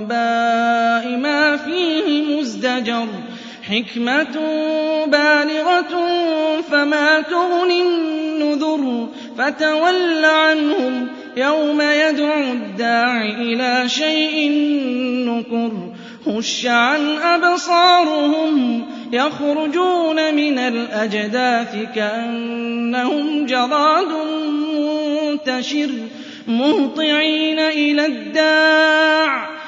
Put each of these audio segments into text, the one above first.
الأنباء ما فيه مزدجر حكمة بالغة فما تغني النذر فتول عنهم يوم يدعو الداع إلى شيء نكر خش عن أبصارهم يخرجون من الأجداث كأنهم جراد منتشر مهطعين إلى الداع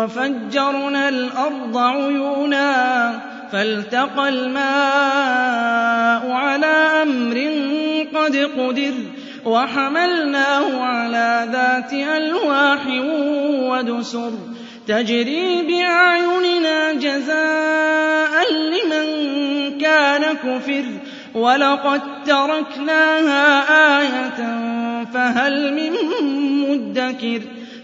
وفجرنا الأرض عيونا فالتقى الماء على أمر قد قدر وحملناه على ذات ألواح ودسر تجري بأعيننا جزاء لمن كان كفر ولقد تركناها آية فهل من مدكر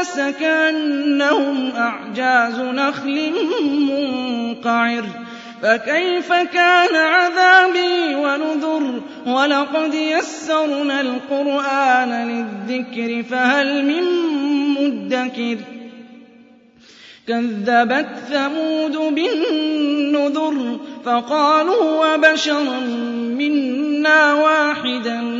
الناس كأنهم أعجاز نخل منقعر. فكيف كان عذابي ونذر؟ ولقد يسرنا القرآن للذكر فهل من مدكر؟ كذبت ثمود بالنذر فقالوا وبشرا منا واحدا.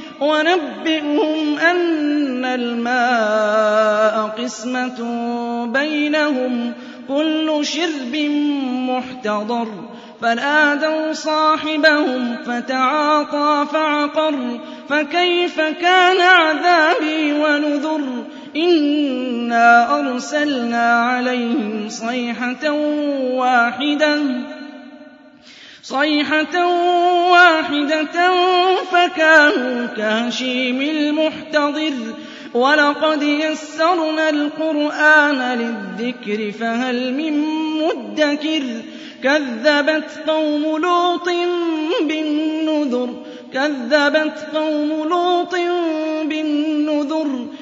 ونبئهم أن الماء قسمة بينهم كل شرب محتضر. فنادوا صاحبهم فتعاطى فعقر فكيف كان عذابي ونذر؟ إنا أرسلنا عليهم صيحة واحدة. صيحة واحدة فكانوا كهشيم المحتضر ولقد يسرنا القرآن للذكر فهل من مدكر كذبت قوم لوط بالنذر كذبت قوم لوط بالنذر